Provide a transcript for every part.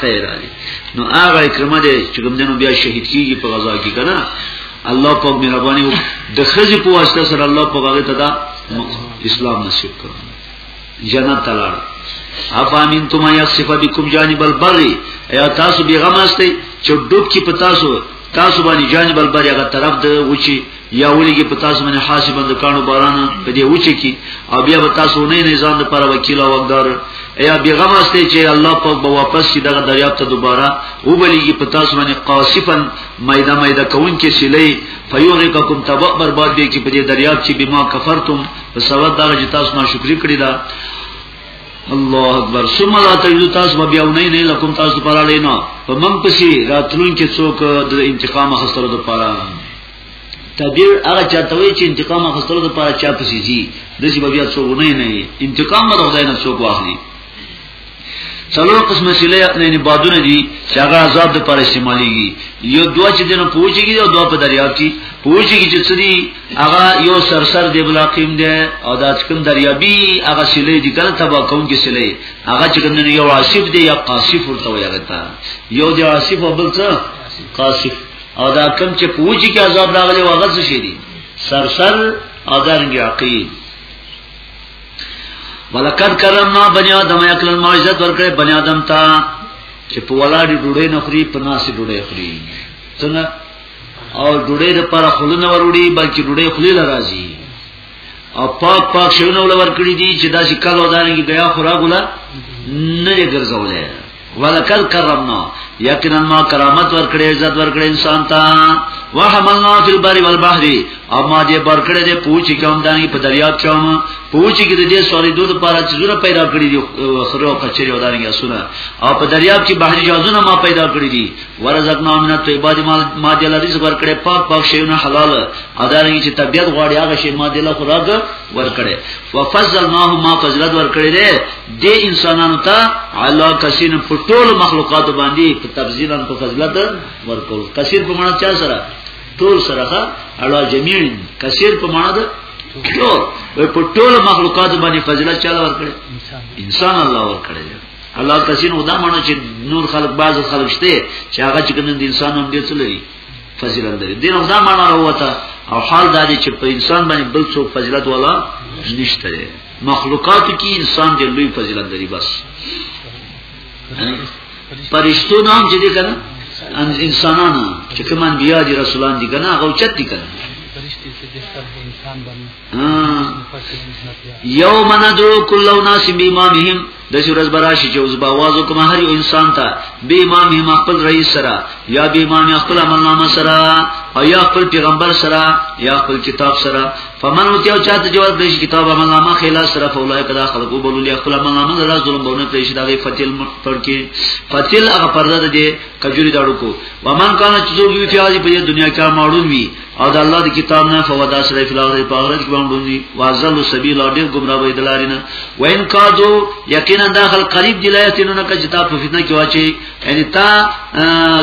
خیر علی نو هغه کرمه دې چې کوم دنو بیا شهید کیږي په غزا کې کنه الله پاک مهرباني د خزي په واسطه سره الله پاک هغه ته دا اسلام نصیب کړو جنت تلار افامین تم یا صفه بكم جانب البری یا تاسو بیغم استی چې ډوب کی پتاسو تاسو باندې جانب البری هغه طرف د وچی یا ولګي په تاسو باندې حاسب د کانو باران په دې وچی کی او بیا به تاسو نه نه ځان لپاره وکیل او وقدار یا بیغم استی چې الله پاک به واپس شي دغه دریاب ته دوباره و بلیږي په تاسو باندې قاصفا مایده مایده کون کې سلی فیوغککم تبع برباد دی کې په دې دریاب چې بما کفرتم په سبب دا چې تاسو ناشکری کړی دا الله اکبر ثم لا تجدو تاسو بیا نه نه لکم تاسو پر اړه نه په من پسې راتلون کې څوک د انتقام خسرو د پاره تدیر هغه چاته وی چې انتقام خسرو د پاره چا پسې جی د چې بیا څوک نه نه انتقام د خدای نه څوک واخلي څلور قسم سیله یعنی بادونه دي چې هغه عذاب د پر استعماليږي یو دوه چې دنه پوجيږي او دوه په دریاب کې پوجيږي چې سړي هغه یو سرسر دی بلاقیم دی او دا کوم دریابي هغه سیله دي کله تبا کوم کې سیله هغه چې کوم یو عاصف دی یا قاصف ورته وایي هغه یو دی عاصف او بل څه قاصف او دا کوم چې پوجي کې عذاب راغلی واغ څه شي دي سرسر او دارنګ عقید ولقد کرمنا بنی آدم یکل معزت ورکړې بنی آدم ته چې په ولاړې ډوډۍ نه خوري په ناسې ډوډۍ خوري څنګه او ډوډۍ د پر خلونه وروړي بلکې ډوډۍ خلی لرازي او پاک پاک شونه ولور کړی دي چې دا چې کله ودانګي بیا خورا ګلا نه ګرځولې ولکل کرمنا یقینا ما کرامت ورکړې عزت ورکړې انسان ته وحملنا فی البر والبحر او ما دې برکړې دې پوچی کوم دانی په دریاب کې هم پوچی کې دې سوري دوه لپاره چې زره پیدا کړې دي خرو کچې یو دانی اسونه او په دریاب کې بحر جازونه ما پیدا کړې دي ورزقنا من الطيبات ما دې لري زبر کړې پاک پاک شیونه حلال ادارنګ چې طبيعت غواړي هغه شی ما دې له خوراک ورکړې وفضلناه ما فضلت ورکړې د انسانانو ته علا کسین په ټول مخلوقات باندې په تفضیلا په فضلت ورکول کثیر په معنا چا سره ټول سره علا جميع کثیر په معنا ده ټول په ټول مخلوقات باندې فضیلت چا ورکړي انسان الله ورکړي الله کسین خدا مانو چې نور خلق بعض خلق شته چې هغه چې کوم انسان هم دې څه لري فضیلت لري دین خدا مانو وروته او حال دا دی چې په انسان باندې بل څه فضیلت والا نشته مخلوقات کې انسان دی لوی فضیلت لري بس پرشتو نام چې دې کنه انسانانو چې کوم انبیا دي رسولان دي کنه هغه چت دي کنه یوم ندعو کل اناس بیمامهم د سورز براشي چې اوس باواز کوم هر یو انسان ته به امام هم خپل رئیس سره یا به امام خپل عملنامه سره او یا خپل پیغمبر سره یا خپل کتاب سره فمن وتیو چاته جواب دیش کتاب عملنامه خلا سره فولای کدا خلقو بولو لی خپل عملنامه زړه ظلم بونه پېښ دغه فتل پر کې فتل هغه پرده ده کجوري داړو کو ومن کان چې جوړ وی فیاض په دنیا کې ماړون وی او د الله د کتاب نه فودا سره فلاغ په اورج باندې وازل سبیل اور ډیر گمراه وي دلارینا وین کادو یقینا داخل قریب دلایتینو نه کچ تا په فتنه کې واچي یعنی تا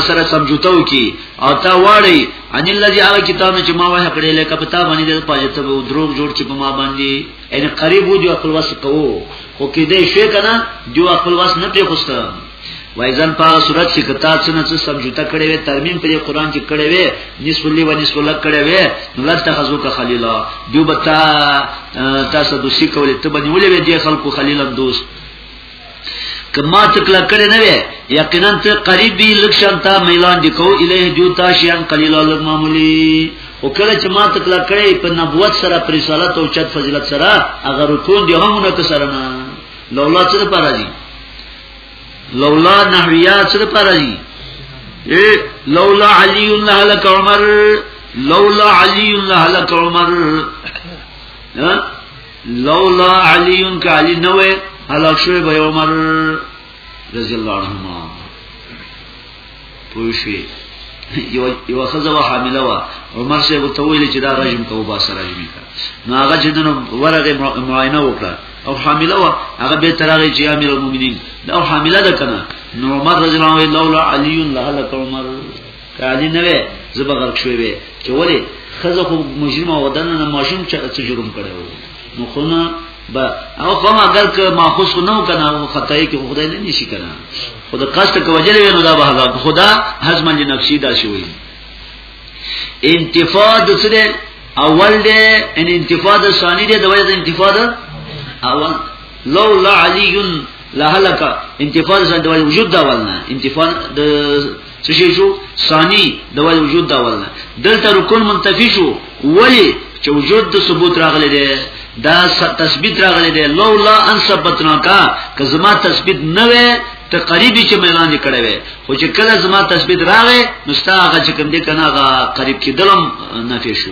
سره سمجوتو کی او تا واړی ان الذي هغه کتاب چې ما وه کړې لکه په تا باندې د پاجه ته دروغ جوړ چې په ما باندې یعنی قریب وو جو خپل وس کوو خو کې دې شي کنه جو خپل وس نه پرې خوسته وای ځان په صورت چې کتا څنګه څه سمجوته کړې وې ترمیم په قرآن کې کړې وې نصف لی و نصف لک کړې وې نو لته خزو کا خلیلا دیو بتا تاسو دوسی کولې ته باندې ولې دې خلکو خلیلا دوست کما تکلا کړي نه وي یقینا ته قریبي لکشنتا میلان دی کو الیه جو تاشیان قلیلا لماملی او کله چې ما تکلا کړي په نبوت سره پر رسالت او چت فضیلت سره اگر رکون دی هم نه کسرنا لولا څه پر راځي لولا نحویات سره پرځي اے لولا علی الله لك عمر لولا علی الله لك عمر لولا علی کا علی نو هلاک شوی به عمر رضی الله عنه پوه شوې یو یو خزه وا حامله وا عمر سه وته ویل چې دا رجم کو با سره رجم کا نو هغه چې دنو ورغه معاینه وکړه او حامله وا هغه به ترغه چې امیر المؤمنین دا حامله ده کنه نو عمر رضی الله عنه لولا علی لهلک عمر کالی نه وې زبر غرق شوې وې چې ولی خزه خو مجرم او دنه نه ماشوم چې څه جرم کړو نو خو نه با او کوم اگر که ماخوذ نه کنه خدای کې خدای نه نشي کنه خو د قصد کوجل وینو دا به هغه خدا حزم لنفسي دا شي وي انتفاع د سره اول دی ان انتفاع د ثاني دی د وجه د انتفاع د اول لولا علي لهلك انتفاع د وجود دا ولنه انتفاع د څه شي شو ثانی د وجود دا ولنه دلته رکن منتفی شو ولی چې وجود د ثبوت راغلی دی دا تثبیت راغلی دی لولا ان ثبتنا کا که زما تثبیت نه وې ته قریبی چې میلان دې کړې وې خو چې کله زما تثبیت راغې نو ستا هغه چې کوم دې کنه هغه قریب کېدلم نه شو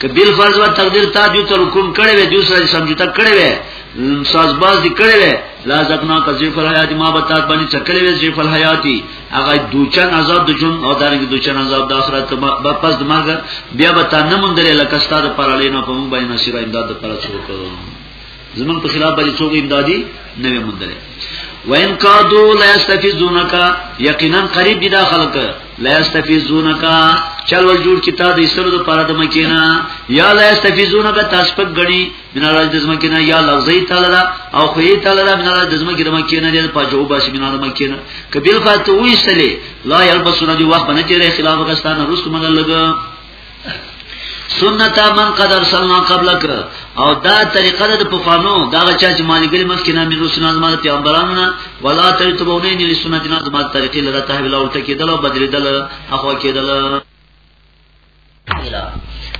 که بل فرض و تقدیر تا دیو تر حکم کړي وي دیو سره سمجوتا کړي وي ساز باز دي کړي وي لا زکنا کذی فل حیات ما بتات باندې چکلې وي زی فل حیاتی هغه دوچن عذاب د جون او دارنګ دوچن عذاب د آخرت په پس د مرګ بیا به تا نه مونږ لکه ستاره پرالې نه په مونږ باندې نصیب امداد پر څوک زمون په خلاف باندې څوک امدادي نه وي مونږ وین کادو لا استفزونکا یقینا قریب دي دا خلک لا استفزونکا چل ول جوړ کیتا د ایستلو د پاره د مکینا یا لا استفزونکا تاسو په غنی بنا راز د مکینا یا لفظی تعالی دا او خو یې تعالی دا بنا راز د مکینا د مکینا د پاجو باش بنا د مکینا کبیل فاتو ویستلې لا یلبسونه دی وخت نه چیرې خلاف کستان رسو مګر لګ سنت من قد ارسلنا قبلک او دا طریقه د پفانو دا چا چې مالګری مخ کې نامې رسول زما د پیغمبرانو نه ولا تر تبونه نه سنت نه زما طریقې لره ته ولا ورته کېدل او بدلیدل اخو کېدل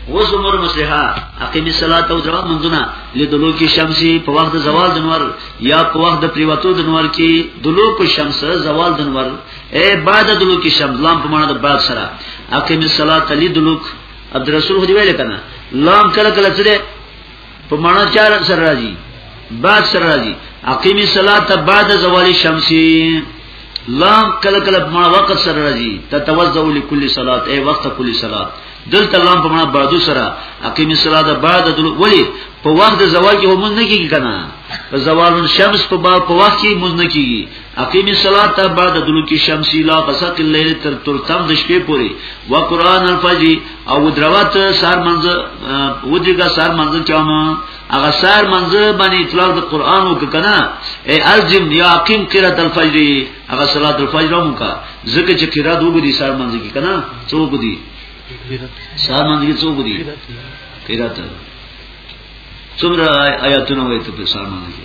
وز عمر مسلحا اقیم الصلاة او جواب منځونه لدلو کې شمسي په وخت زوال دنور یا په وخت د پریوتو دنور کې دلو په شمس زوال دنور اے بعد دلو کې شب لام په معنا د بعد سره اقیم الصلاه علی دلوک عبد الرسول خو دی ویل کنه لام کله کله څه ده په معنا چار سره راځي بعد سره راځي اقیم الصلاه بعد زوال الشمس لام کله کله په معنا وخت سره راځي تتوزع لكل صلاه اے وخت کل صلاه دلته لام په معنا بعد سره اقیم الصلاه بعد دلوک ولی په وخت زوال کې هم نه کیږي کنه زوال الشمس په وخت کې مونږ نه کیږي اقیم الصلاۃ تر بعد دلوکی شمس لا غسق الليل تر تر تم د شپې پوري و قران الفجر او دروات سار منځ ودیګه سار منځ چامه هغه سار منځ باندې اطلاق د قران وک کنه ای الجم یا اقیم قرات الفجر هغه صلات الفجر هم کا زکه چې قرات وګدي سار منځ کې کنه څوک دی سار منځ کې څوک دی قرات څومره آیاتونه وایته په سار منځ کې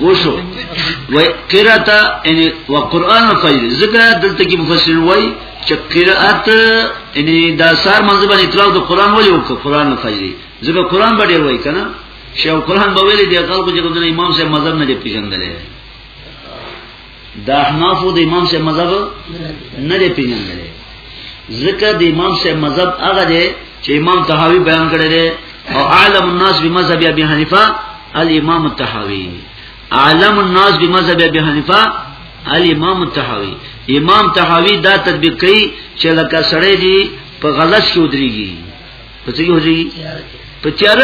وشو و قرات ان و قران الفجر زګه دلته کې مفسرین وای چې قرات ان د سار منځ باندې تلاوت د قران ولې وکړه قران الفجر زګه قران باندې وای کنه شیخ قران به ویلي دی خلکو چې د امام صاحب مذهب نه پیژندل د احنافو د امام صاحب مذهب نه دی پیژندل ځکه د امام صاحب مذهب هغه دی چې امام طحاوی بیان کړی دی او عالم الناس بمذهب ابي حنیفه الامام الطحاوی عالم الناس بمذهب ابي حنیفه الامام الطحاوی امام طحاوی دا تطبیق کوي چې لکه سړی دی په غلط کې ودرېږي په څه یو ځای په تیار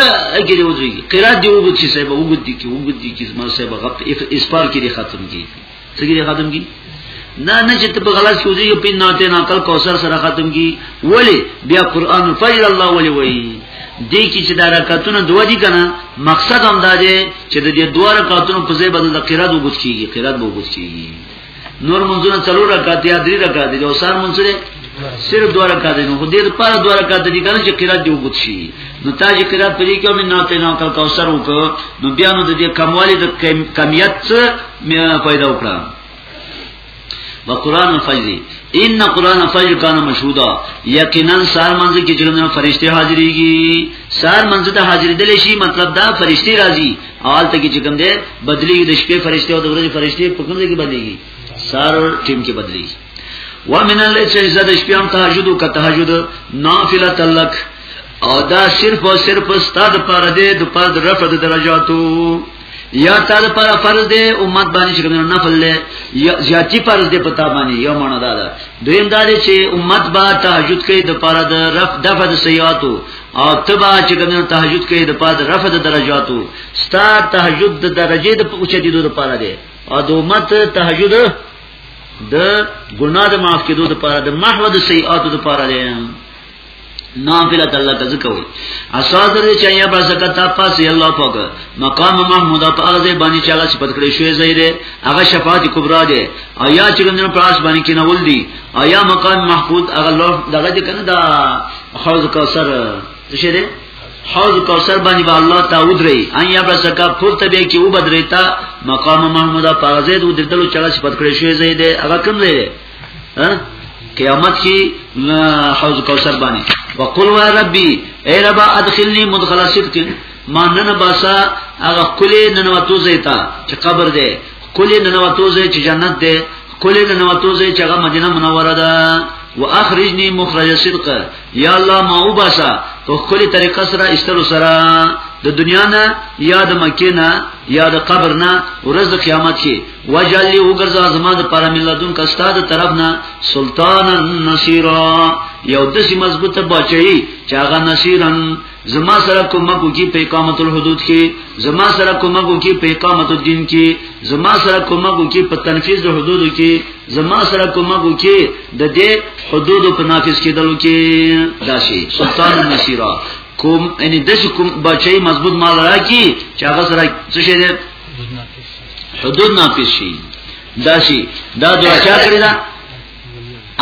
کې دی وځي قرات دی وګد چې صاحب وګد دي کې وګد دي کې زما صاحب غپ اسپار کې دی ختم کی څه کې ختم کی نه نه چې په غلط کې وځي په ناته نه کل کوثر سره ختم کی ولی بیا قران فجر الله ولی وای دې کې چې دا رکعتونه دوه دي کنه مقصد هم دا دی چې د دې دوه رکعتونو په ځای باندې د قرات وګد کیږي قرات وګد کیږي نور منځونه څلور رکعات یا درې رکعات دي او سار منځره صرف دوه رکعات دي نو دې لپاره دوه رکعات دي کنه چې قرات دی وګت شي نو تا چې قرات پرې کې من نه ته نه کل کوثر وک نو بیا نو د دې کموالی د کمیت څخه پیدا وکړه و قران الفجر ان قران الفجر کان مشهودا یقینا سار منځ کې چې فرشته حاضرېږي سار منځ ته حاضرېدل شي مطلب دا فرشته راځي حال ته کې چې کوم دی بدلی د شپې فرشته او د ورځې فرشته په کوم ځای کې بدلیږي سار ټیم کې بدلیږي ومن الليل چې زاد شپې هم تهجد او تهجد نافله تلک او دا صرف او صرف استاد پر دې د پر رفع د درجاتو یا تا د پر فرض دی امت باندې چې کوم نفل دی زیاتی فرض دی پتا باندې یو معنا دا ده دویم دا دی چې امت با تهجد کوي د پر د رفع د فضل سیاتو او تبا چې کوم تهجد کوي د پاد رفع د درجاتو ستا تهجد د درجه د اوچه دي د پاره دي او د امت تهجد د ګناه د معاف کېدو د پاره د محو د سیئات د پاره دي نافلت الله کز کوي اساس دې چې یا بس کتا پاس الله پاک مقام محمود او هغه دې باندې چې هغه صفت کړی شوی زې دې هغه شفاعت کبرا دې آیا چې کوم پاس باندې کې نول دي آیا مقام محفوظ هغه لوح دغه دې کنه دا حوض کوثر څه شه ده حوض کوثر باندې با الله تعالی درې ان یا بسکا پورته به کې و بدرېتا مقام محمود پازید و دتلو چلا صفات کړی شوی زید هغه کوم دی ها قیامت کې حوض کوثر باندې وقل و ربي اے رب ادخلني مدخل صدق ما نن باسا هغه کلی نن وتو زیتا چې قبر دی کلی ننوتو زه چې جنت ده کلی ننوتو زه چې هغه مدینه منوره ده واخرجنی مخرج صدق یا الله ما وباسا په خپل طریقه سره استلو سره د دنیا نه یا د مکه نه یا د قبر نه ورځ د قیامت کې وجلی وګرځا زما د پر ملتون کا استاد طرف نه سلطان النصیرا یو دسی مضبوطه بچی چې هغه نصیرن زما سره کومک وکي په اقامت الحدود کې زما سره کومک وکي په اقامت الدين کې زما سره کومک وکي په تنفيذ د حدود کې زما سره کومک وکي د دې حدود په نافذ کېدلو کې داسي سلطان النصيرا کوم ان د کوم بچي مضبوط مال راکی چې هغه سره څه شي ده حدود نافذ شي داسي دا دعا چا کړی دا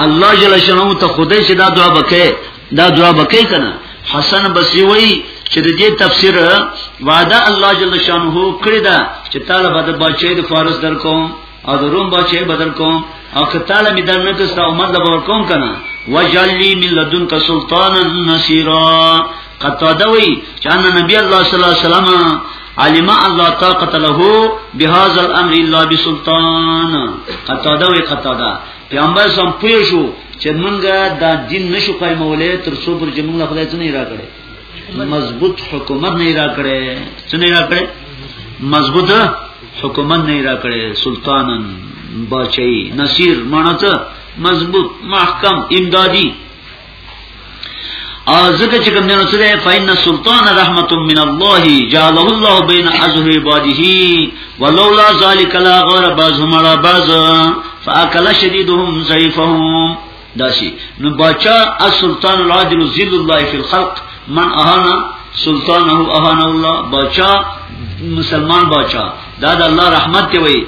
الله جل شانو ته خدای چې دا دعا وکړي دا دعا وکړي کنه حسن بصری وای چې د دې تفسیر وعده الله جل شانه کړی دا چې تعالی به د بچی د فارس در کوم او د روم بچی بدل کوم او که تعالی می در نه کستا عمر د باور کوم کنه وجلی من لدن کا سلطان النصیرا قطاده وی چې ان نبی الله صلی الله علیه وسلم علم الله طاقت له بهذا الامر الا بسلطان قطاده وی قطاده پیغمبر سم پوه شو چې مونږه دا دین نشو قائمولې تر څو پر چې مونږه خدای څه نه را کړې مضبوط حکومت نه را کړې څه نه را کړې مضبوط حکومت نه را کړې سلطانن بچي نصير مانته مضبوط محکم امدادي او ځکه چې کوم دینو سره فین سلطان رحمت من الله جعله الله بین حزه عباده ولولا ذلک لا غور بعضهم على بعض فاكل شديدهم ضعيفهم داشي نو بچا السلطان العادل ذل الله في الخلق من اهانا سلطانه اهانا الله بچا مسلمان بچا دا د الله رحمت دی وای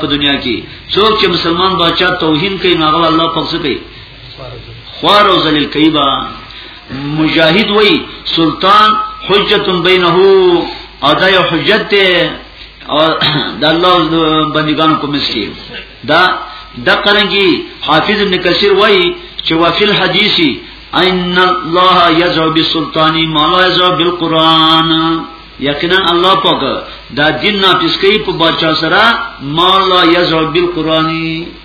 په دنیا کې څوک چې مسلمان بچا توهین کوي نو هغه الله پخښي خوار او ذلیل کوي با مجاهد وای سلطان حجت بینه او دا یو حجت دی او د الله بندگانو کوم سي دا د قرنګي حافظ ابن کثیر وای چې وفل حدیثي ان الله یزو بالسلطان ما لا یزو بالقران یقینا الله پاک دا دین نافذ کوي په بچا سره ما لا یزو بالقران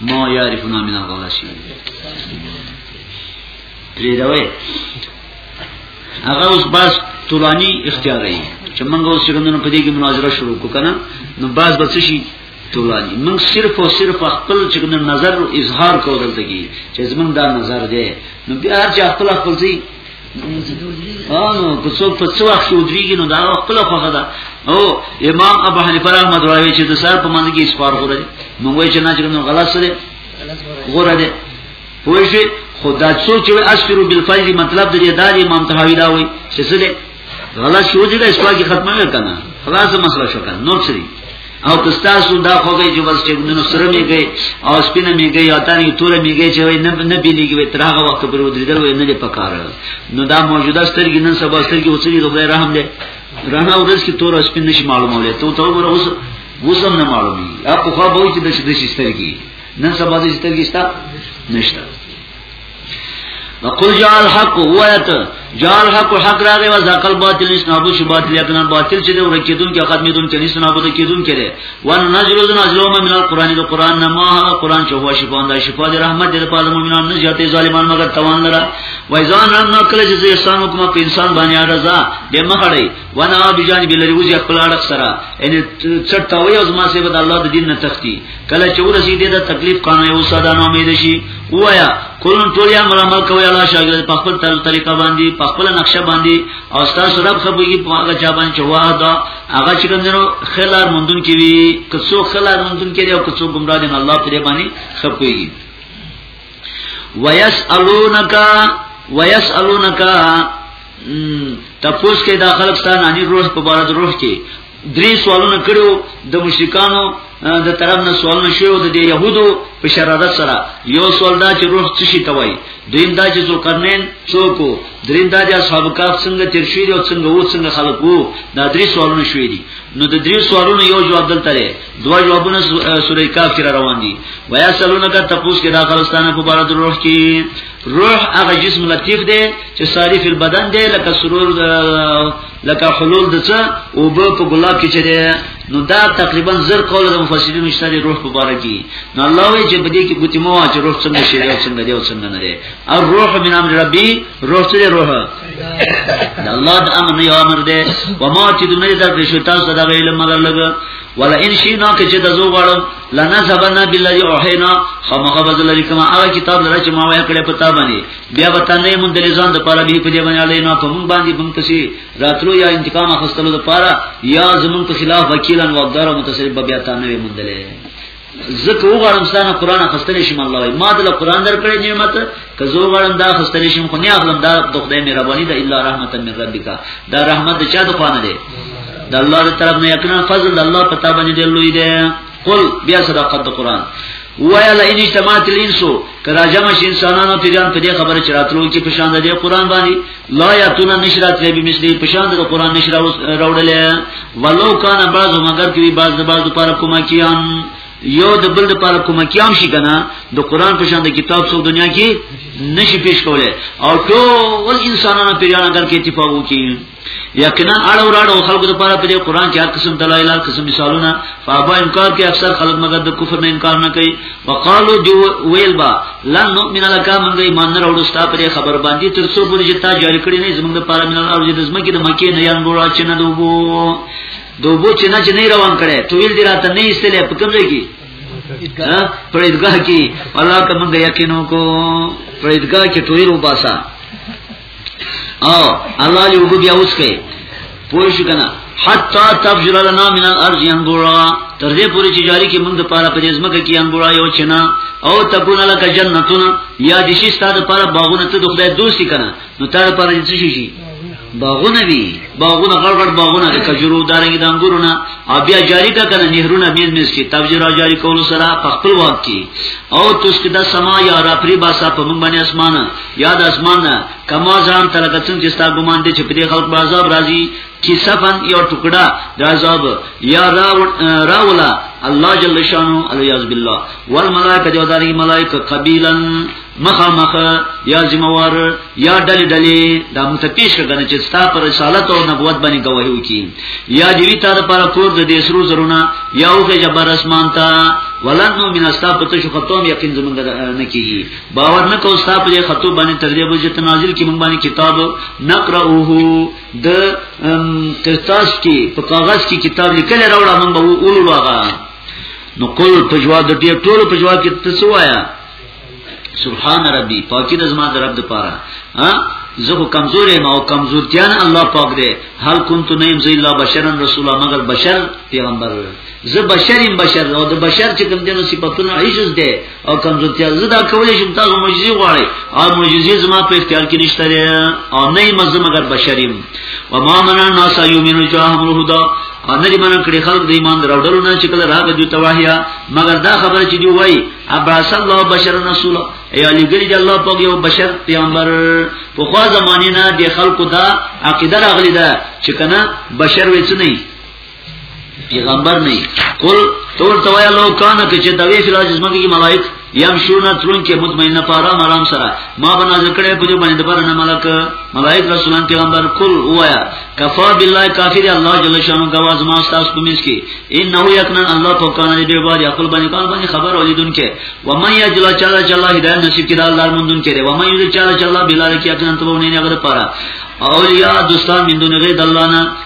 ما یعرفنا من الغاشی پریدوی هغه اوس باز تورانی اختیاري چې موږ اوس څنګه نن په دې کې مناظره شروع وکړه نو باز به څه شي تورانی موږ صرف او صرف خپل چې نظر اظهار کول دلته کې چې زمونږ دا نظر دی نو بیا چې خپل خپل ځای انو که څوک په څو وخت ودریږي نو دا خپل خوخه ده او امام ابو حنیفه رحمۃ اللہ علیہ چې د سر په منځ کې اسپار غوړي نو وایي چې نه چې نو غلط سره غوړه ده وایي چې خدا څو چې اسفر بالفجر مطلب د دا د امام طحاوی دا وایي چې څه ده غلط شو چې د اسپار کې ختمه کنه خلاص مسله شو کنه نو څه او تاسو دا خوږی چې بس چې نن سره میږي او سپینه میږي او تانی توره میږي چې وای نه نه پیلېږي وي ترغه وخت پر ودرېدل وای نه دې پکاره نو دا موجوده سترګې نن سبا سترګې وڅري د خدای رحم دې رڼا ورځ کې تور سپین نشي معلومولې ته ته وګوره اوس وسم نه معلومي اپ خو به وي چې د شي سترګې نن سبا دې سترګې شته نشته وقل جاء الحق هو ایت جاء الحق حق راغی و ذقل باطل اس نابود شو باطل یقینا باطل چې د ورکیدون کې ختمېدون کې نس نابود کېدون کې ده ون نزل نزلوم من القران د قران نه ما هغه قران چې هو شفا اند شفا د رحمت د پاله مؤمنان نه زیاتې ظالمان مگر توان لره و ایزان هم نه کله چې احسان حکم په انسان باندې رضا به مخړی وانا بجانب لري وځي خپل اړه سره ان چټاوي او زما سیبه د الله د دین نه تختی کله چې ورسی دې د تکلیف قانون یو ساده نو امید شي وایا کولن ټول یا مل عمل کوي الله شاګر په خپل تل طریقه باندې په خپل نقشه باندې او تاسو رب خبرږي په هغه چا باندې چې واه دا هغه چې کومو خلار مندون کې وي کڅو خلار مندون کې دی او کڅو گمراه دي الله پرې باندې خبرږي ويسالونک ويسالونک تپوس کې داخل ستان اني روح په بار د روح کې درې سوالونه کړو د مشرکانو د طرف نه سوالونه شوی د يهودو په شرارت سره یو سوال دا چې روح څه شي توای دویم دا چې څو قرنین څوک دریم دا چې اصحاب کاف څنګه تیر شوی او څنګه وو څنګه خلق وو دا درې سوالونه شوی دي نو د درې سوالونو یو جواب دلته لري دوه جوابونه سورې کاف کې روان دي ویا سلونه کا تپوس کې داخلستانه په بار د روح کې روح هغه جسم لطیف دی چې صارف البدن دی لکه سرور لکه حلول د څه او به په ګلاب کې چره نو دا تقریبا زر قول د مفسرین مشتری روح په باره کې نو الله وی چې بده کې ګوتې مو چې روح څنګه شي او څنګه دی او څنګه نه دی او روح من امر ربي روح سره روح دا الله د امر یو امر دی و ما چې دنه دا د شیطان سره د علم مگر لګ ولا ان شي نو کې چې د زو غړم لنا سبنا بالله اوحینا خامخ بدل لري کما هغه کتاب لره چې ما وایې کړې پتا باندې بیا به تنه مون د لزان د پاره به په دې باندې علی نه په مون باندې بم کسي راتلو یا انتقام اخستلو د پاره یا زمون په خلاف وکیلان و ابدار او متصرف بیا تنه مون دلې زکه و غرم ستانه قران اخستلې شم الله وي ما دل قران در کړې نعمت که زو غرم دا اخستلې شم خو نه اخلم دا د خدای مهرباني ده الا رحمتا من ربک دا رحمت چا د خوانه ده د الله تر طرف نه یقینا فضل الله پتا باندې دی لوی دی قل بیا صداقت د قران ویا لا ان اجتماعت الانسو کرا جمع ش انسانانو پیران په دې خبره چې راتلو کې پښان د قران باندې لا یاتون نشرات لبی مثلی پښان د قران نشر راوړل ولو کان بعض مگر کې بعض د بعض لپاره کومه کیان یو د بل لپاره کومه کیام شي کنه د قران په شان د کتاب څو دنیا کې نشي پیش کوله او ټول انسانانو پیران اگر کې اتفاق وکړي یقینا اړه وراړه او خلق د پاره په قرآن کې هر قسم دلایل هر قسم مثالونه فابا انکار کې اکثر خلک مګر د کفر نه انکار نه کوي وقالو دی ویل با لن نؤمن لك من غي مان نه وروړو ستا پر خبر باندې تر څو پورې چې تا جاری کړی نه زمونږ لپاره من او د زمکه د مکه نه یان ګورا چې نه دوبو دوبو چې نه چې نه روان کړي ټول دی راته نه ایستلې په کوم ځای کې پرېدګه کې الله کوم یقینو کو پرېدګه کې ټول وباسا او الله دې وګ بیا اوس کې پوه شو کنه حتا تفجر لنا من الارض ينبوعا تر دې پورې چې جاری کې موږ د پاره په دې ځمکه کې ينبوعا یو چنا او تكون لك جنتون یا د شي ستاسو لپاره باغونه ته د خدای دوستي کنه نو تر لپاره دې شي شي باغونه وی باغونه غړ غړ باغونه د کجورو دارنګ د انګورونه او بیا جاری کا کنه نهرونه میز میز کی تفجیر او جاری کول سره په خپل وخت کی او تسکدا سما یا را پری باسا په من باندې اسمانه یاد اسمان نه کما ځان تر کتن چې ستا ګمان دي چې په دې خلق به عذاب راځي چې صفن یو ټکړه د عذاب یا راولا الله جل شانو الیاذ بالله والملائکه جو داری ملائکه قبیلا مخامخ یا زموار یا ډلې ډلې دا متپیش کړه چې ستا پر رسالت او نبوت باندې گواهی وکي یا دیوی تا د پر کور د دې سرو زرونه یا اوخه جبر اسمان تا ولنو من استاپ ته شو ختم یقین زمونږ نه کیږي باور نه کو ستا په خطو باندې تر دې بوجه تنازل کې مونږ باندې کتاب نقرأه د کرتاس کې په کاغذ کې کتاب لیکل راوړا مونږ وو اولو هغه نو قل په جواب د دې ټول په جواب کې تاسو وایا سبحان ربي پاکي د زما د رب د پاره ها زه خو کمزور یم او کمزورتیان الله پاک دی هل كنت نیم زی الله بشرا رسولا مگر بشر پیغمبر زه بشریم بشر او د بشر چې کوم دینو صفاتونه عیشز دی او کمزورتیا زه دا کولای شم تاسو معجزې غواړي او معجزې زما په اختیار کې نشته او نه یې مزه مگر بشریم و ما من الناس یؤمنو جاهم الهدى ان دې من کړي خلق د ایمان دراوډلو نه چې کله راغی دوی تواهیا مگر دا خبره چې دی وای ابراس الله بشر رسول ای علی ګری الله په یو بشر پیغمبر په خو زمانه نه د خلقو دا عقیده راغلی ده چې کنه بشر وڅ نه پیغمبر نه کول تول توایا لو کان کې چې دوی فل عزیز مګي کې ملائک یم شونا ترون کې مطمئنه پارا مرام سره ما بنا ذکر په دې باندې پر نه ملک ملائک رسولان پیغمبر کول وایا کفا بالله کافر الله جل شانو غواز ما استاس په مس کې انه یکنا الله په کان دې بار خپل باندې کان باندې خبر اولیدون کې و من یجل چلا چلا هدایت نصیب کړه الله مندون کې و من یجل چلا چلا بلال کې اکن ته ونه نه غره پارا اولیاء دوستان من دون غیر الله نه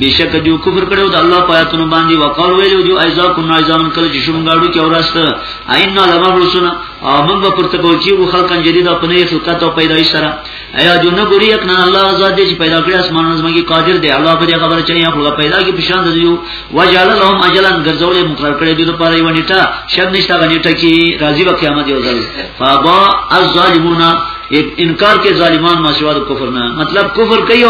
بیشک جو کفر کړو د الله پاتونو باندې وقال ویلو جو ایزا کو نایزان کله چې شوم غاړو کې اورسته عین لما رسول او موږ به پرته کو چې و خلکان جديد په نه خلقت او پیدایش سره ایا جو نه ګوري اکنا الله آزاد چې پیدا کړی اسمان نظم کې قادر دی الله په دې خبره چې یا خلق پیدا کې پښان د یو وجعل لهم اجلا غزول مقرر کړی دی لپاره یو نیټه شب نشته غنیټه کې راضی به قیامت یو ځل فابا الظالمون انکار کې ظالمان ما شواد کفر نه مطلب کفر کوي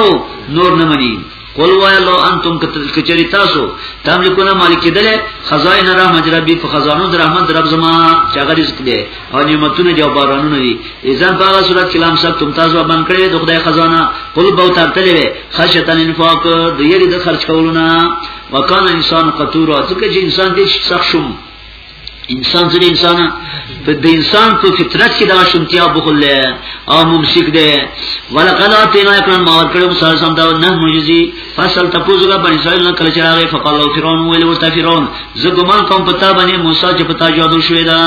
نور نه مني قل وای لو انتم کچری تاسو تملکونه مالک دله خزائن رحمت ربی په خزانو در رحمت رب زما چاغه رزق دی او نعمتونه دی او بارانونه دی اذن په هغه صورت کلام سب تم تاسو باندې کړی د خدای خزانه قل بو تر تللی خشتن انفاق د یری د خرج کولونه وکانه انسان قطور ځکه چې انسان دې سخت شوم انسان زری انسان په د انسان په فطرت کې دا شونتیا بخل او ممسک دی ولقد اتینا اکرم ما ورکړو موسی سم دا نه معجزي فصل تپوز غا بنی اسرائیل نه کله چراغه فقال لو فرعون ویل ورته فرعون زه ګمان کوم پتا باندې موسی چې پتا جادو شوی دا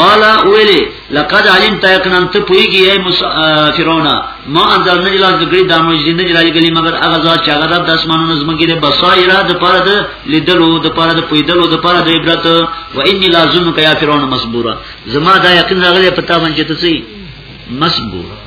قال ویل لقد علمت یقینا ته پویږي اے فرعون ما انزل نجلا ذکری د معجزې نه جلال غلی مگر هغه ځا چې هغه د اسمانونو زمګي د بصائر د پاره د لیدلو د پاره د پویدلو د پاره د عبرت و انی لازم کیا فرعون مصبورا زما دا یقین راغلی پتا باندې ته سي مصبور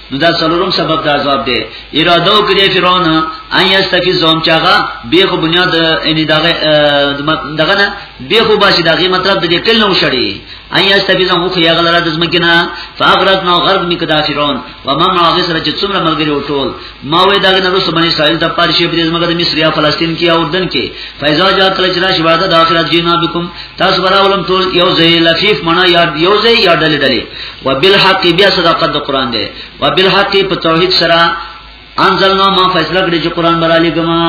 نو دا سلورم سبب د عذاب دی اراده وکړي فرعون ان یستفی زوم چاغه به خو بنیاد یعنی دغه دغه نه به خو باشي دغه مطلب د دې کله نو شړي ان یستفی زوم خو یغل را د زمکنا فاغرت نو غرب میک دا فرعون و ما معاغه سره چې څومره ملګری وټول ما وې دغه نه رس بنی اسرائیل د پارشي په زمګه د مصر یا فلسطین کې او اردن کې فیضا جا کله چې را شواده د اخرت جنا بكم تاسو براولم ټول یو ځای لفیف منا یا یو ځای یا ډلې ډلې وبالحق بیا صداقت د قران دی وبالحق په توحید سره انزلنا ما فیصله کړی چې قران برالی ګما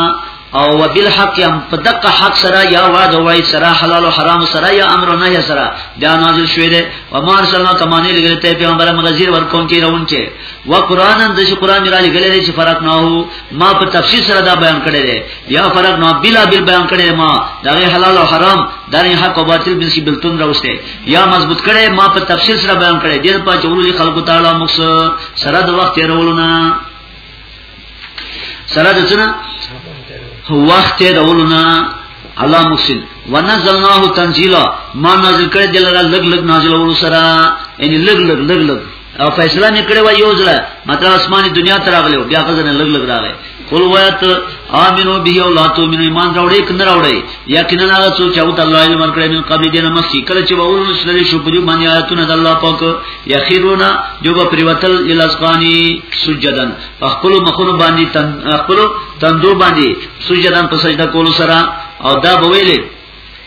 او وبالحق یم په دقه حق سره یا وعد او وعید سره حلال او حرام سره یا امر او نهی سره بیا نازل شوی دی و ما ارسلنا کمانه لګل ته پیغمبر مغزیر ورکون کی روان کې و قران د شي قران را لګل دی چې فرق نه هو ما په تفصیل سره دا بیان کړی دی یا فرق نه بلا بل بیان کړی ما دا حلال او حرام دا حق او باطل بنسي بلتون راوسته یا مضبوط کړي ما په تفصیل سره بیان کړي دې په چولو دي خلکو تعالی مخ سره د وخت تیرولو نه سره د څنګه وخت تیرولو نه الله مخسن ونزلناه تنزيلا ما نازل کړي دلته لګ لګ نازل ورو سره ان لګ لګ لګ لګ او فیصله نکړه و یو ځله مطلب اسماني دنیا ته راغلو بیا غزنه لګ لګ راغی قل وایت امنو به او لا تو من ایمان راوړې کنه راوړې یقینا هغه څوک چې او الله علم ورکړي من قبل دینه مخکې کله چې وورن سره شو په دې باندې آیاتونه د الله پاک یخیرونا جو په پریوتل الاسقانی سجدن خپل مخونو باندې تن خپل تندو باندې سجدن په سجده کول سره او دا بویلې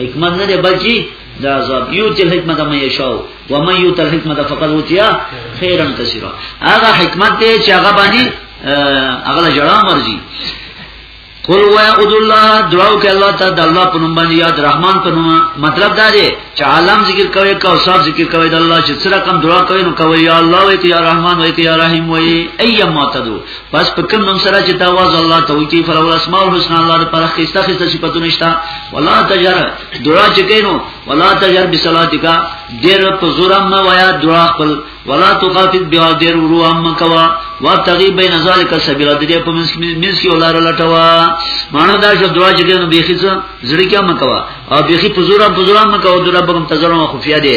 حکمت نه دی بلکې د عذاب یو چې حکمت مې یشاو و مې یو تل حکمت فقط وتیا خیرن کثیره هغه حکمت دی چې هغه باندې هغه جړه مرزي قل و اعوذ الله دعاو کې الله تعالی د الله په نوم باندې یاد رحمان په نوم مطلب دا دی چې عالم ذکر کوي کا اوصاف ذکر کوي د الله چې سره کم دعا کوي نو کوي یا الله وي یا رحمان وي یا رحیم وي ايما تدو پس په کوم نوم سره چې تاواز الله ته وکی فرول اسماء الحسنا الله پر خسته خسته صفاتونه شته ولا تجر دعا چې کینو ولا تجر بصلاتک دیر په زورم ما ویا دعا خپل ولا تخافت بیا دیر ورو ام کوا وابتغي بین ذلک سبیل د دې په منځ کې ولار لټوا مانو دا چې دعا چې کینو بیخي زړه کې ام کوا او بیخي په زورم په زورم کوا دعا بغم تزرم خفیا دی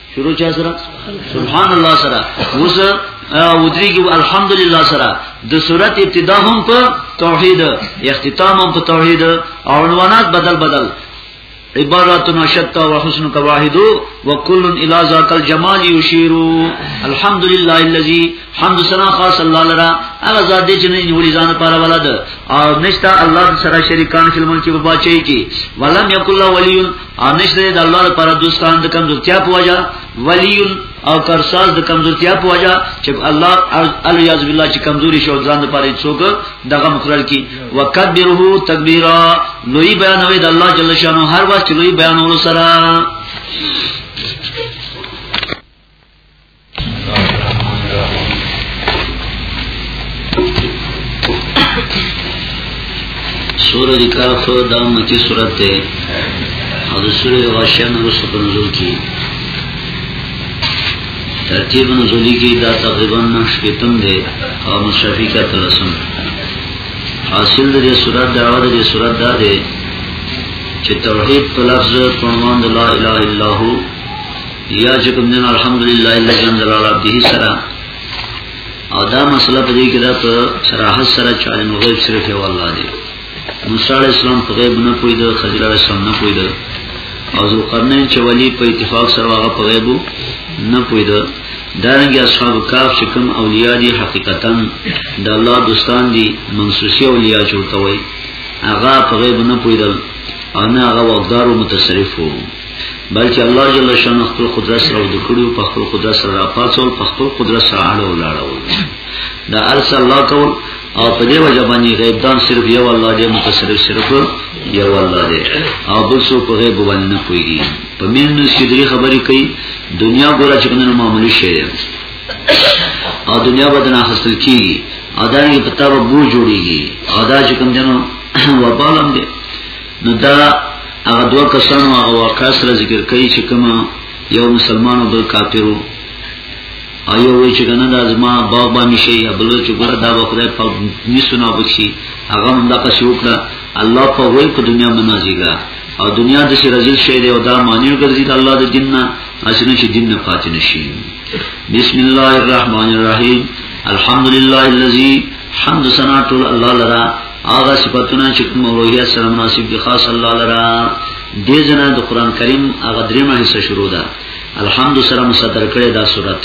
شروع چا سره سبحان الله سره اوس ودریږي الحمدلله سره د صورت ابتدا هم په توحید اختتام هم په توحید او عنوانات بدل بدل عباراتنا شتا وحسن كواحد وكل الى ذاك الجمال يشير الحمد لله الذي حمد سنا خاص الله لرا هغه ذات دې چې نه نیولې ځان لپاره ولادت او نشتا الله سره شریکان فلمون کې بچي کې ولم يقل ولي او نشته د الله لپاره دوستان د کمزورتیا په وجه ولی او کرساز د کمزورتیا په وجه چې الله الیاذ بالله چې کمزوري شو ځان لپاره څوک دغه مخرل کی وکبره تکبیرا لوی بیانوي د الله جل شانو هر وخت لوی بیانولو سره سورہ کاف دا مکی سورت تے او دا سورہ غاشیان رسو پر نزول کی ترتیب نزولی کی دا تقریبا شپیتم دے او مصرفی کا ترسم حاصل دے سورت دعوت دے سورت دا دے چه توحید پلفظ پرمان دلا الہ اللہ یا چې کوم دین الحمدلله الذي انزل على عبده سره او دا مسله په دې کې دا په صراحت سره چې علم غیب صرف یو الله دی موسی علی السلام په غیب نه پوی دا خضر علی السلام نه پوی دا او ذو قرنین چې ولی په اتفاق سره هغه په غیب نه پوی دا دارنګه اصحاب کاف چې کوم اولیاء دي حقیقتا د الله دوستان دي منسوسی اولیاء چورته وای هغه په غیب نه پویدل او نه هغه وقدار او متصرف وو بلکې الله جل شانه خپل قدرت سره د کړو په خپل قدرت سره راپاتول په خپل قدرت سره اړو لاړو دا ارس الله کول او په دې وجه باندې غیب دان صرف یو الله دې متصرف صرف یو الله دې او بل څه په غیب باندې نه کوي په مين نو سیدري خبرې کوي دنیا ګوره چې کنه معمولی شی دی او دنیا بدن اخستل کیږي ادا یې پتا به بو جوړیږي ادا چې کوم جنو وبالم دې نو دا هغه دوه کسانو هغه واقعا سره ذکر کوي چې کومه یو مسلمان او بل کافر وو او یو وی چې کنه دا زما باغ باندې شي یا بل چې ګره دا به خدای په میسونه وبخشي هغه هم دا پښې وکړه الله په وی په دنیا منازیګا او دنیا د شي رزل شي دی او دا معنی ګرځي د الله د دین نه اسنه چې دین نه پاتې نشي بسم الله الرحمن الرحیم الحمدلله الذی حمد سنا ټول الله لرا هغه صفاتونه چې کوم روحي سره مناسب دي خاص الله لرا دې جنا د قران کریم هغه درېمه حصہ شروع ده الحمد سره مصدر کړي دا صورت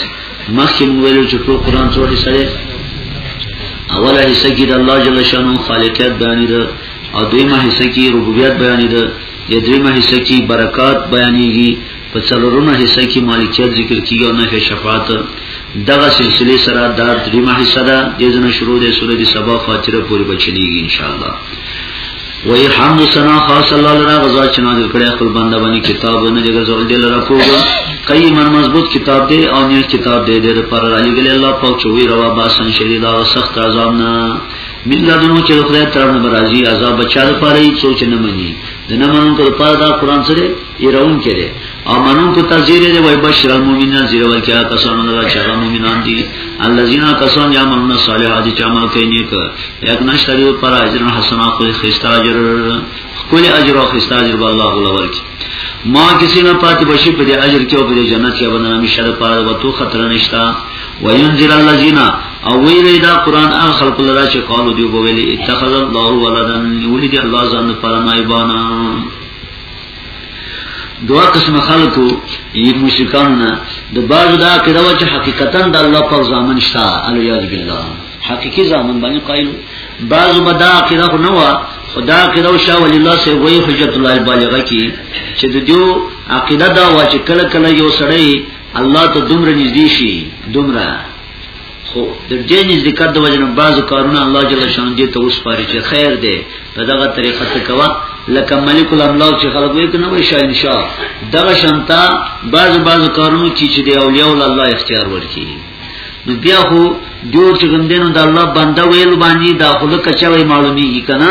مخکې ویلو چې ټول قران څو حصہ ده اوله حصہ کې د الله جل شانو خالقیت بیان ده او دویمه حصہ کې ربوبیت بیان ده یا دویمه حصہ کې برکات بیانېږي په څلورمه حصہ کې مالکیت ذکر کیږي او نفع شفاعت دغه سلسله سره دا دریمه حصہ ده د ځنه شروع د سورې د سبا فاتحه پورې بچلېږي ان شاء الله وی حمد سنا خاص الله لرا غزا چې نازل کړي خپل بنده باندې کتاب نه جګه زول دی لرا کوو کای من مضبوط کتاب دی او نه کتاب دی د پر علی ګل الله پاک چوي روا باسن شدید او سخت عذاب نه ملذنو چې خدای تعالی برازي عذاب بچا لپاره یې سوچ نه مني د نه منونکو لپاره دا قران سره ایرون کې ده او منون کو تزیر ده وای بشر المؤمنین زیر ول کیا کسانو نه چې هغه مؤمنان دي الذين کسان یعملون الصالحات چې عمل کوي نیک یک نشری پر اجر حسنا خو خستا اجر کل اجر او خستا اجر به الله غلا ورکی ما کسی نه پاتې بشي په دې اجر کې او په جنت کې باندې همیشه د پاره وته خطر نشتا وینذر الذين او ویری دا قران هغه خلق لرا چې قالو دی ویلي اتخذ الله ولدا ولید الله ځان پر نایبانا دوا قسم خلقو یی مشرکان نه د باز دا کړه چې حقیقتا د الله په ځامن شتا الیاذ بالله حقیقی ځامن باندې قائل باز بدا کړه خو نه وا خدا کړه شاه ولی الله سی وای حجت الله بالغه کی چې د دیو عقیده دا وا چې کله کله یو سړی الله ته دومره نږدې شي دومره خو د دې نزدېکت د وجنه بعضو کارونه الله جل شان دې ته وسپاري چې خیر دی په دغه طریقه ته کوا لکه ملک الاملاک چې خلک وایي کنه وایي شاه ان شاء دغه شانتا بعض بعض کارونه چې چې دی اولیاء الله اختیار ورکړي نو بیا خو جوړ چې ګندنو د الله بنده ویل باندې دا خلک کچا وایي معلومیږي کنه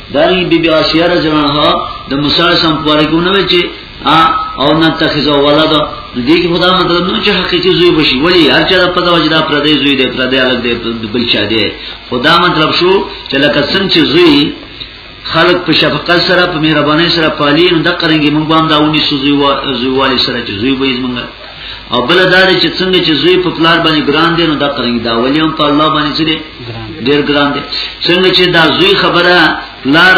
دارنګ بی بی آسیه رضی الله عنها د موسی سم پوره کو نه وچی او نه تخزو ولدا دې کې خدا مطلب نو چې حقيقي زوی بشي ولی هر چا په دا وجدا پر دې زوی دې پر دې الګ دې بل چا دې خدا مطلب شو چې لکه څنګه چې زوی خلق په شفقت سره په مهرباني سره پالي نو د قرنګي مونږ باندې اونې سوزي زوی والي سره چې زوی به یې مونږ او بل دا چې څنګه چې زوی په پلار باندې ګران دي نو دا قرنګ دا ولیوم په الله باندې چې ډیر ګران دي څنګه چې دا زوی خبره پلار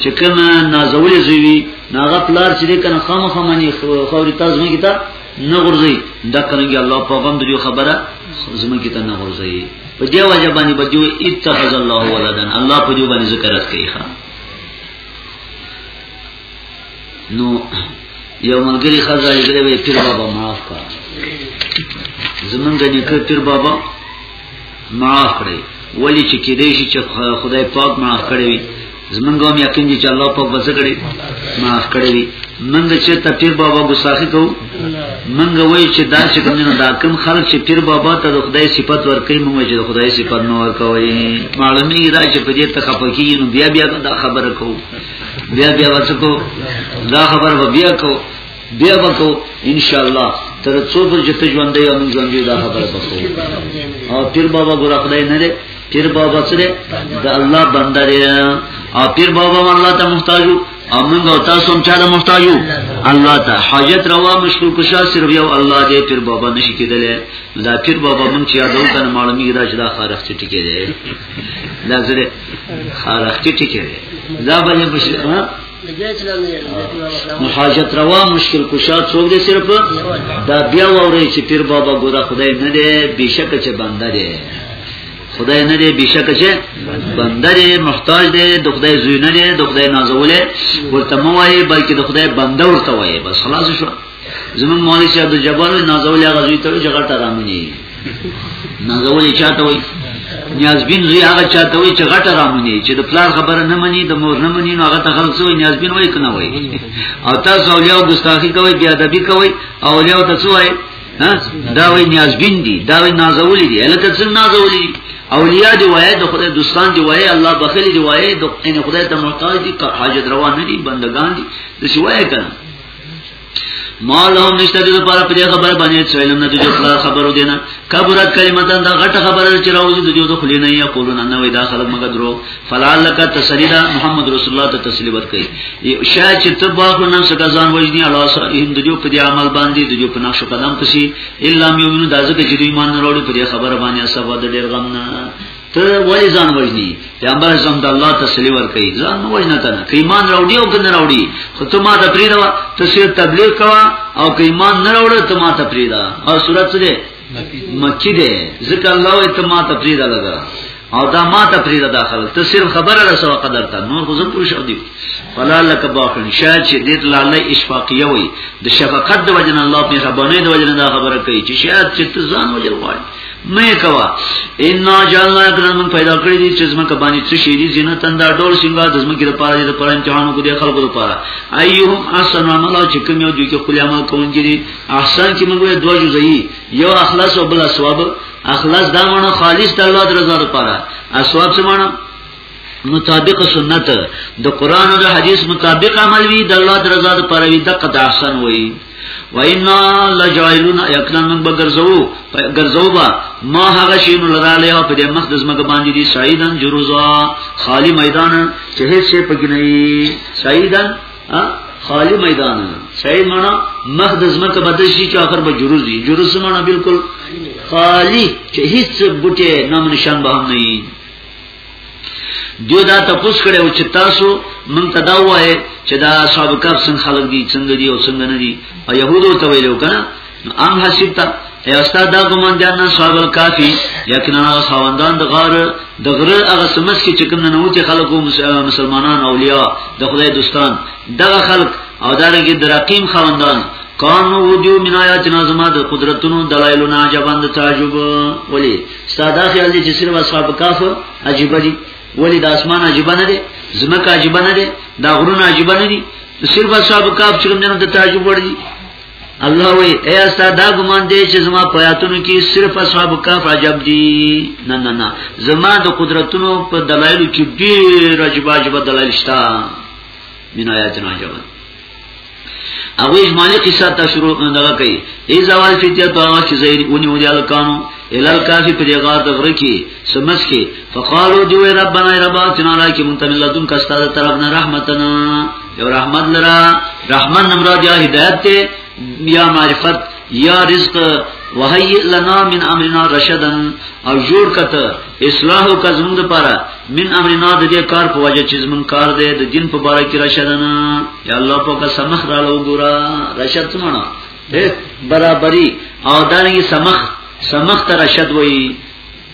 چې کوم نازولې زوی ناغه پلار چې کنه خامخ منی خوري تاسو مې کیته نه غورځي دا قرنګ الله په غم دې خبره زموږ کیته نه غورځي په دې وجه باندې بجو اتخذ الله ولدن الله په دې باندې ذکر کوي ښا نو یو ملګری خزا یې کړې وې پیر بابا معاف کا زمونږ د نیکه پیر بابا معاف کړې ولی چې کې دې چې خدای پاک معاف کړې وي زمونږ هم یقین دي چې الله پاک بس کړې معاف کړې وي من د چې ته پیر بابا ګساخی کو منګ وای چې دا چې کوم نه دا کوم خلک چې پیر بابا ته د خدای صفت ورکړي موږ چې د خدای صفت نه ورکوي معلومی دا چې په دې ته خپکی نو بیا بیا دا خبره کوو بیا بیا وڅکو دا خبر به بیا کو بیا وکو ان شاء الله تر څو پر جته ژوند دی موږ ژوند دا خبره وکړو او پیر بابا ګور خدای نه لري پیر بابا سره د الله بنده دی او پیر بابا الله ته محتاج او موږ او تاسو هم چا ته محتاج الله ته حاجت روا مشکل کشا صرف یو الله دی پیر بابا نشي کېدل دا پیر بابا موږ چې یادو کنه معلومی راځي دا خارخ چې ټکی دی دا زره خارختی ټی کړي دا باندې مشکل ها محاجت روا مشکل کشا څوک دې صرف دا بیا ووري چې پیر بابا ګورا خدای نه دی بشک چې بنده دی خدای نه دی بشک چې بنده دی محتاج دی د خدای زوی نه دی د خدای نازولې ورته موایي بلکې د خدای بنده ورته وایي بس خلاص شو زمون مولوی صاحب د جبر نازولې غزوی ته جګړه ته رامنی نازولې چاته وای نیازبین زی هغه چاته وای چې غټه رامنی چې د پلار خبره نه مني د مور نه مني نو هغه ته خلک سوې نیازبین وای کنه وای او تاسو اولیاء ګستاخی کوي بیا ادبی کوي اولیاء ته سوې ها دا وای نیازبین دي دا وای نازولې دي الکه څنګه نازولې اولیاء دی وای د خدای دوستان دی وای الله بخلی دی وای د خدای ته محتاج دي حاجت روان نه دي بندگان دي د شوای کنه مالهم نشته د لپاره په دې خبره باندې چې علم نه دوی خپل خبرو دینه کبرت کلمه دا غټه خبره چې راوځي د دوی د خلی نه یا قولون نه وي دا خلک مګه درو فلالک تسلیدا محمد رسول الله ته تسلی ورکړي شاید چې تبا خو نن څنګه ځان وژني الله سره هم د دوی په دې عمل باندې د دوی په نقش قدم پسی الا میومن دا ځکه چې دوی مان نه وروړي په دې خبره باندې سبا د ډیر غم نه ته ولی ځان وژنی پیغمبر زم د الله تسلی ور کوي ځان نو وژنه ته که ایمان راوړي او کنه راوړي خو ته ما ته پریدا ته سیر تبلیغ کوا او که ایمان نه راوړ ته ما ته پریدا او صورت څه ده مکی ده ذکر الله ته ما ته پریدا لگا او دا ما ته پریدا داخل ته صرف خبره رسو قدر ته نور خو زه پوه شو دی فلا لک باخن شاید چې دې لاله اشفاقیه وي د شفقت د وجنه الله په خبرونه د وجنه دا خبره کوي چې شاید چې ته ځان وجه غواړي مې کوا ان جعلنا اکرمن پیدا کړی دي چې زمکه باندې څه شي دي زینت اندا ډول څنګه د زمکه لپاره د پر امتحانو کو دي خلکو لپاره ايهم احسن عمل چې کوم یو دوی کې خپل عمل کوونکی دي احسن کې موږ دوه جزئی یو اخلاص او بل ثواب اخلاص دا معنی خالص د الله رضا لپاره ثواب څه معنی مطابق سنت د قران او د حدیث مطابق عمل وی د الله د رضا لپاره وی دغه د احسان وی وینا لجایلون یقینا من بغرزو غرزو با ما هغه شی نو لراله او په دې مخ د زمګ باندې دي سعیدن جروزا خالی میدان چې هیڅ شی پکې نه وي سعیدن خالی میدان سعید معنا مخ د زمګ بدل شي چې اخر به جروز دي جروز معنا بالکل خالی چې هیڅ بوټي نام نشان به هم نه دیو دا تپوس کړي او چې تاسو مونږ ته دا وایي چې دا اصحاب کهف څنګه خلق دي څنګه دي او څنګه نه دي او يهودو ته ویلو کنه ام حسیبتا اے استاد دا ګمان جان نه صاحب الکافی یقینا خواندان د غار د غره هغه سمس کې چکم نه نوته خلکو مسلمانان اولیاء د خدای دوستان دغه خلک او دارنګه د رقیم خواندان کانو وجو من آیاتنا زما د قدرتونو دلایلونه عجبان د تعجب ولی ساده خیال دي چې صرف اصحاب کاف عجیب دي ولی د اسمان عجیب نه دي زمکه عجیب نه دي دا غرونه عجیب نه دي صرف اصحاب کاف چې کوم د تعجب وړ دي الله وی اے استاد دا ګمان دی چې زما پیاتونو کې صرف اصحاب کاف عجب دي نه نه نه زما د قدرتونو په دلایلو کې ډیر عجیب عجیب دلایل شته من آیاتنا عجبا هغه اجمالی قصه تا شروع دغه کوي ای زوال فتیا تو هغه چې زین اونې ونی الکانو الال کافی په جګار د غره کې سمس کې فقالو دی ربنا ربا تنا را کې مونته ملتون کا ستاسو طرف نه رحمتنا یو رحمت لرا رحمان نمراد یا هدایت ته یا معرفت یا رزق وهی لنا من امرنا رشدن او جوړ کته اصلاح کا زموږ لپاره من امرنا د دې کار په وجه چې زمون کار دی د دین په باره کې راشدنه یا الله په کا سمخ را لو ګورا راشد څمنه ده برابرۍ او دانګي سمخ سمخ ته راشد وای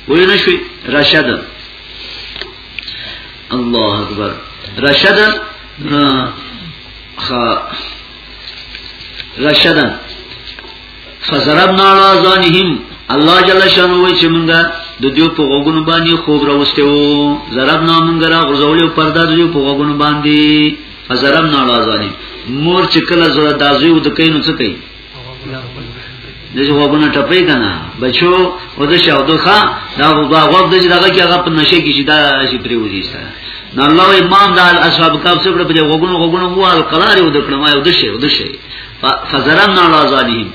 وای نه شي راشد الله اکبر راشد خا راشدن فزربنا على اذانهم الله جل شانه وای چې مونږه د دې په غوګونو باندې خوب راوستو زربنا مونږه را غزولې پرده د دې په غوګونو باندې فزربنا على اذانهم مور چې کله زړه دازوی ود کینو څه کوي دغه غوونه ټپې کنه بچو او د شاو دوخه دا با غوب د دغه کې هغه په نشه کې چې دا شي پرې وځي سره نو الله امام د اصحاب کاف څخه په غوونه غوونه وو القلار یو د کړه ما یو د شی یو د شی فزرنا على ذالهم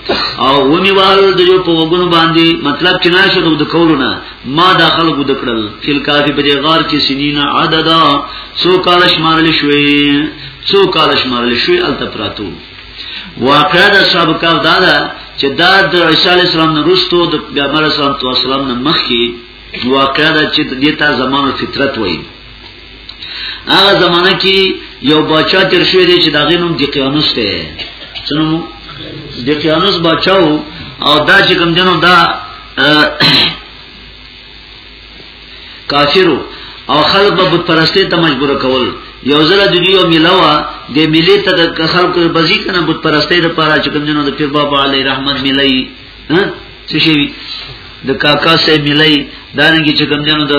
او ونی وال د یو په وګونو باندې مطلب چې نه شو د کولونه ما داخل کو دکړل تل کافی په غار کې سنینا عددا سو کال شمارل شوې سو کال شمارل شوې الته پراتو واقع د صاحب کاف دادا چې دا د عیسی علی السلام نه رستو د پیغمبر اسلام تو اسلام نه مخکي واقع دا چې د دې تا زمانه فطرت وایي هغه زمانہ کې یو بچا تر شوې دی چې دا غینوم دیقیانوس دی څنو دیقیانوس بچاو او دا چې کوم دینو دا کافرو او خلق به بت پرستی ته مجبور کول یو ځل د دې یو ملوا د ملي ته د خلق بزی کنه بت پرستی د پاره چې کوم دینو د پیر بابا علی رحمت ملي ها څه شي د کاکا سه ملای دانګي چې کوم جنو د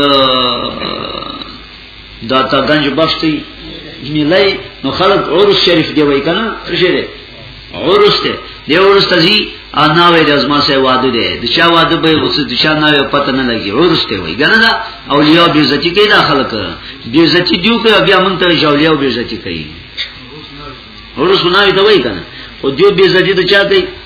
داتا گنج بختی ملای نو خلق عرس شریف دی وای کنه څه شي دی عرس ته دی عرس ته زی انا وې د ازما سه واده دی د چا واده به اوس د چا نه پته نه لګي عرس ته وای کنه دا اولیاء به عزت کوي دا خلق به عزت دیو کوي بیا مونږ ته اولیاء به عزت کوي عرس نه دی وای کنه او دیو به عزت د چا کوي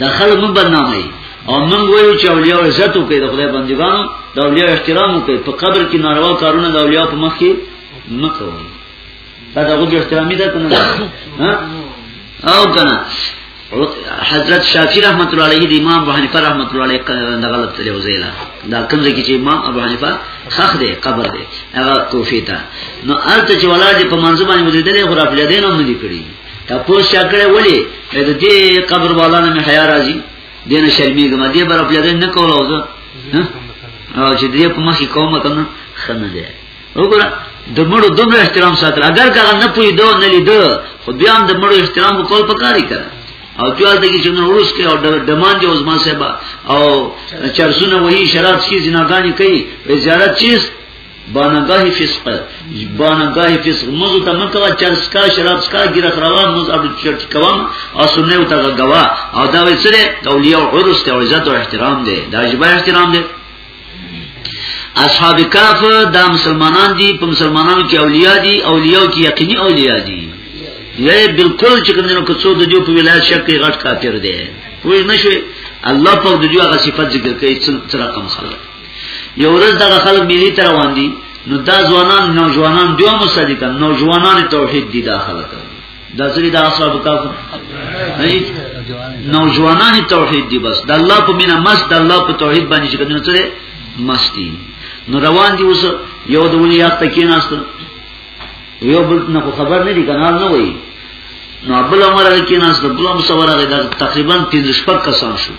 د خلک مو بدنامي او موږ وایو چې اولیاء عزت وکړي د خدای بندګانو د اولیاء احترام وکړي په قبر کې ناروا کارونه د اولیاء په مخ کې نه کوي دا د غوږ احترامي ده کنه ها او کنه حضرت شافعی رحمت الله علیه د امام ابو حنیفه رحمت الله علیه دا غلط دی وزیلا دا کوم ځکه چې امام ابو حنیفه خخ دی قبر دی هغه کوفی ته نو البته چې ولادت په منځ باندې وزیدلې خو رافل دین هم نه دی کړی تاسو شکړه ولي د دې قبر والا نه حیا راځي دینه شرمېږم دې بر خپل دې نه کول او زه او چې دې په مخې کوم کنه خنه دې وګوره د مړو دومره احترام ساتل اگر کله نه پوي دو نه لیدو خو بیا هم د مړو احترام وکول پکاري کړه او تو د کی څنګه ورس کې او دمان دی عثمان صاحب او چرسونه وਹੀ شراب سی زناګانی کوي زیارت چیز بانگاه فسق بانگاه فسق موږ ته مکوا چرس کا شراب کا ګیر خرابان موږ ابو چرت کوم او سنې او ته غوا او دا وسره اولیاء او عرس ته عزت او احترام دی دا جبا احترام دی اصحاب کاف دا مسلمانان دي په مسلمانانو کې اولیاء دي اولیاء کې یقیني اولیاء دي یې بالکل چې کوم نه کوڅو د جو په ولایت شک کې غټ کافر دی وای نشي الله په دې هغه صفات ذکر کوي چې څه رقم خلک یو ورځ دغه خلک ملي تر روان دي نو دا ځوانان نو ځوانان دیو مصدقان نو ځوانان توحید دي دا خلک دا سری دا اصحاب کاف نو ځوانان توحید دي بس د الله په مینا مست د الله په توحید باندې چې کدنه سره مستی نو روان دي اوس یو د ولي یاد تکې ناست یو بل نه خبر نه دي کنه نه وایي نو بل عمر کې ناست بل هم سوار غي تقریبا 3 شپږ کسان شو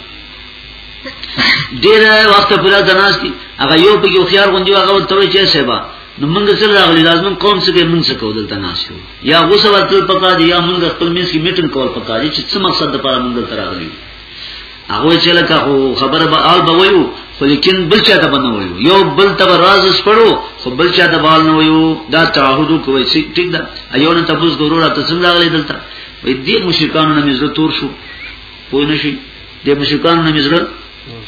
ډیر وخت پورا دناستی هغه یو په یو خيار غونډي هغه ته وی چې سبا نو موږ سره راغلی لازم قوم څخه موږ څخه کول ته ناسو یا غوسه ورته پکا دی یا موږ خپل مینس کې میټینګ کول پکا دی چې څه مقصد لپاره موږ تر راغلی هغه چې لکه خبره به آل به وایو خو لیکن بل چا ته بنه وایو یو بل ته راز سپړو خو بل چا ته بال نه وایو دا تعهد کوي چې ټیک ده ایو نه تاسو ګورو را تاسو راغلی دلته وې دې مشرکانو نه مزه تور شو پوه نشي د مشرکان نه مزړه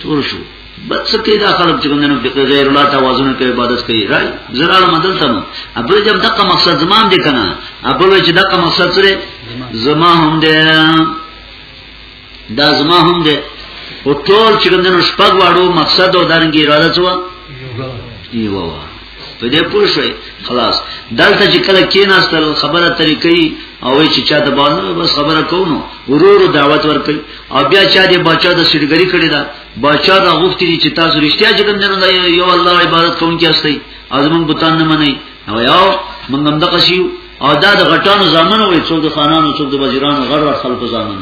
تور شو بس کې دا خلک چې ګندنو په غیر الله توازن کې عبادت کوي راي زراله مدل تنو ابل جب دغه مقصد زمان دي کنه ابل چې دغه مقصد سره زما هم دي دا زما هم دي او ټول چې ګندنو شپږ واړو مقصد او درنګي اراده څه و یو په دې پوه شئ خلاص دلته چې کله کیناستل خبره طریقې او چې چا د باندې بس خبره کوونو ورورو دعوت ورکړي او بیا چا دې بچا د سړګری کړی دا بچا دا غوښتي چې تاسو رښتیا چې کوم نه یو الله عبادت کوونکی استئ ازمن بوتان نه منئ او یو موږ هم د قصیو او دا د غټانو زامن وای څوک د خانانو څوک د وزیرانو غړ غړ خلکو زامن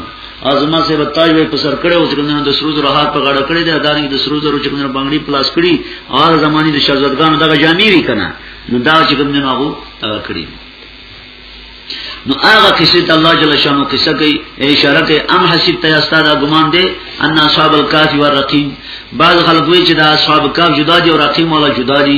ازما سه بتای وای په سر کړه او څنګه د سرو زرو هات په غاړه کړی دا دانګ د سرو زرو چې کومه بنگړي پلاس کړی هغه زمانی د شاهزادګانو دغه جامې وی کنه نو دا چې کوم نه هغه هغه کړی نو هغه کیسه ته الله جل شانو کیسه کوي اشاره کوي ام حسیب ته استاد ګمان دی ان اصحاب الکافی والرقیم بعض خلک وایي چې دا اصحاب کاف جدا دي او رقیم ولا جدا دي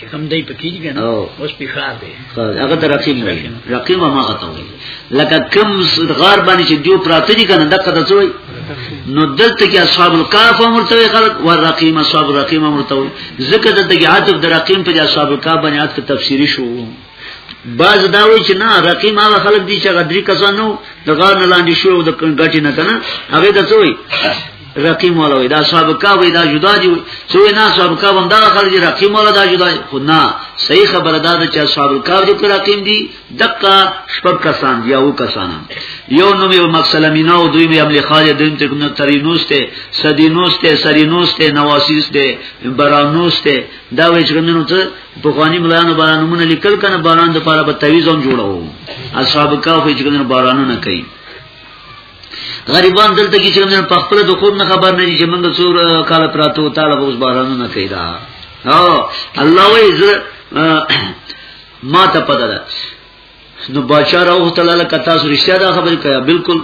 چې کوم دی پکې دی کنه اوس په خار دی هغه د رقیب نه رقیب ما غته وي لکه کوم غار باندې چې جو پراته دي کنه دغه د څوی نو دلته کې اصحاب الکاف امرته وي خلق و رقیم اصحاب رقیم امرته وي ذکر دلته کې عاطف د رقیم په اصحاب الکاف باندې عاطف تفسیری شو باز دا وی چې نه رقیم هغه خلک دي چې غدری کسانو د غار نه لاندې شو او د ګټی نه کنه هغه د څوی رقیم ولا وی دا صاحب کا وی دا جدا دي څوی نه صاحب کا هم دا خلک رقیم ولا دا جدا خو نه صحیح خبره ده چې صاحب کا دي پر رقیم دي دقه شپږ کسان دي او کسان یو نوم یو مقصله مینا او دوی مې عمل خالد دین ته کوم ترینوس ته سدینوس ته سرینوس ته نواسیس ته برانوس ته دا وی چې کوم نو ته بخوانی ملانو باران مونږ لیکل کنه باران د پاره به تعویز هم جوړو اصحاب کاف چې کنه باران نه کوي غریبان دلته کې چې موږ په خپل د خوب نه خبر نه دي چې موږ څور کال پراتو تعالی اوس بارانو نه کوي دا او الله وې زړه ما ته پته ده نو بادشاہ راو تعالی کتا سو رښتیا دا خبر کړه بالکل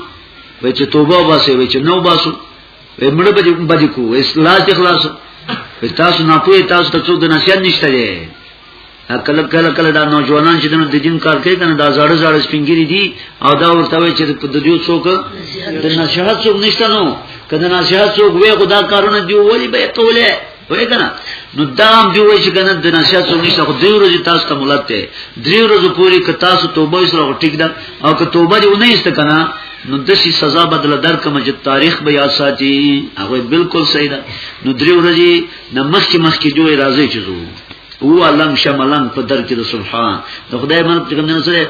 وای چې توبه واسه وای چې نو باسو مړ به دې بدی کو اصلاح ته خلاص تاسو نه پوي تاسو ته څوک د نشان نشته دی کله کله کله دا نوجوانان چې د دین کار کوي کنه دا زړه زړه سپینګری دي او دا ورته وایي چې د دې څوک د نشهات څوک نشته نو کله نشهات څوک وي خدا کارونه دی ولي به کوله وای کنه نو دا هم دی وای چې کنه د نشه څو نشه خو دوی ورځې تاسو ته مولات ته درې ورځې پوری که تاسو توبه سره ټیک ده او که توبه دې نه ایست کنه نو د شي سزا بدله درکم چې تاریخ به یاد ساتي هغه بالکل صحیح ده نو درې ورځې د مخ کې مخ کې دوی راځي چې زو هو علم شملن په در کې د سبحان د خدای مل پیغمبر سره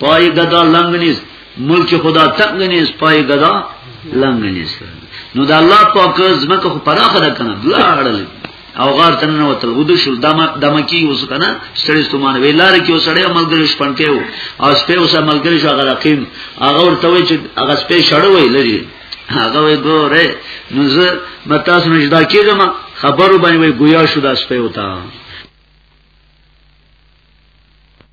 پای غدا لنګنیز ملک خدا تنګنیز پای غدا لنګنیز نو د الله پاک زمکه خو پراخه ده کنه بلاړل او غار تنه وتل ودو شل دما دمکی اوس کنه سړی ستومان ویلار کې وسړی عملګری شپنټه او او سپه اوس عملګری شو هغه رقیم هغه ورته وی چې هغه سپه شړو وی لري هغه وی ګوره نو زه متاس نشدا کېږم خبرو باندې وی ګویا شو دا سپه وتا